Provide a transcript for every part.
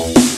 Uno,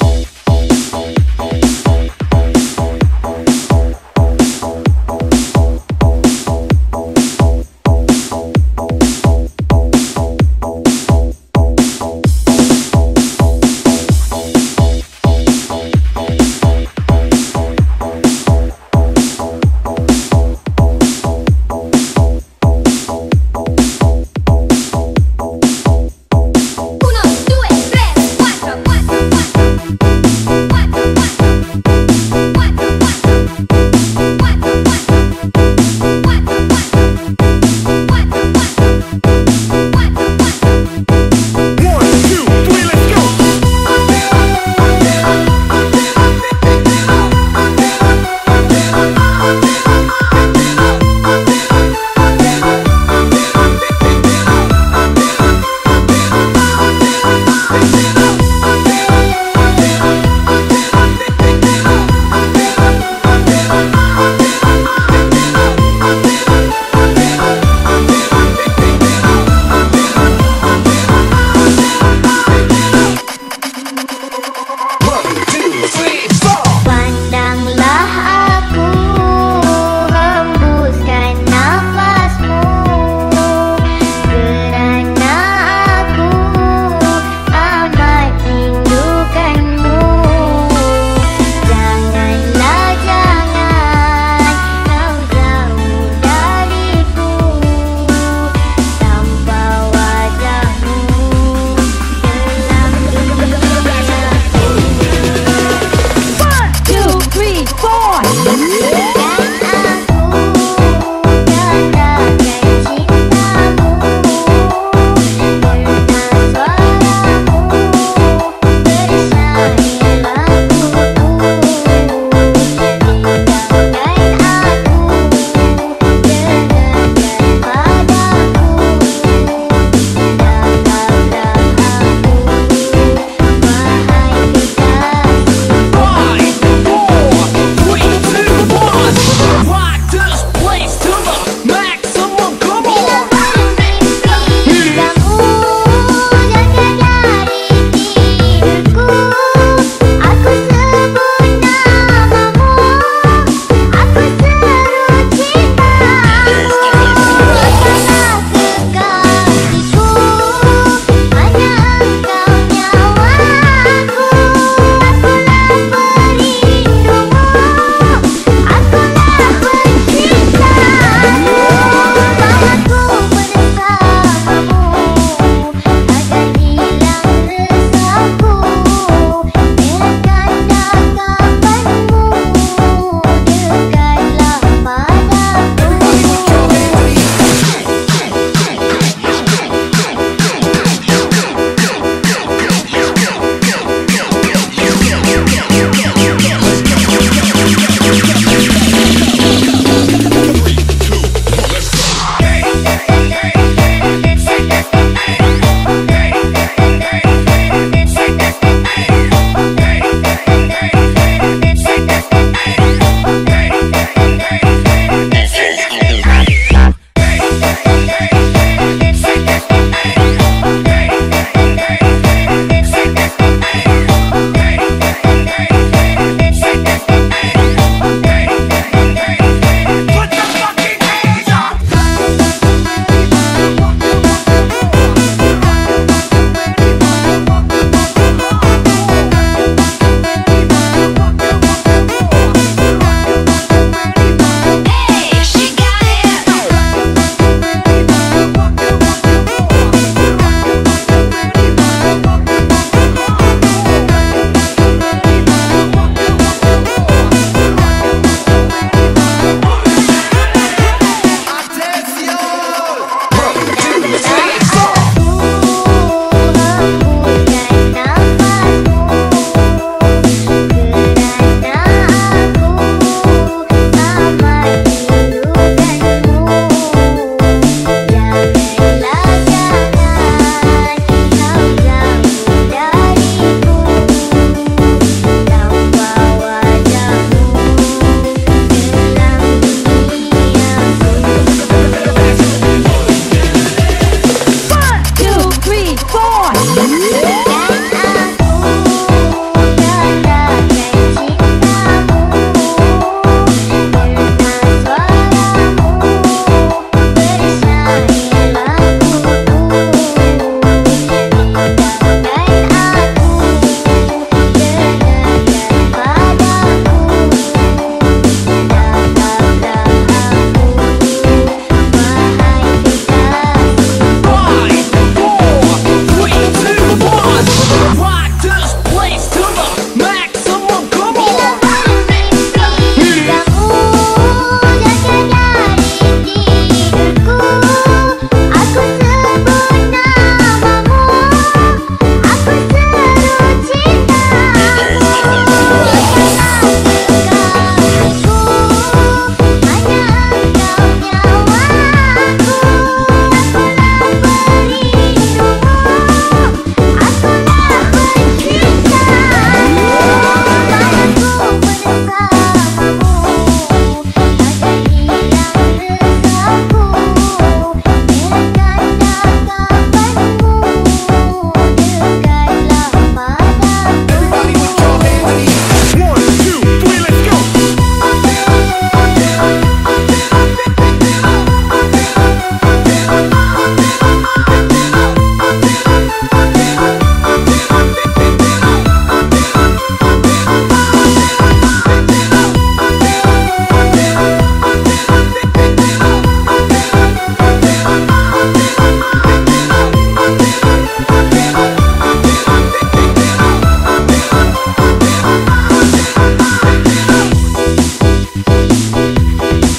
you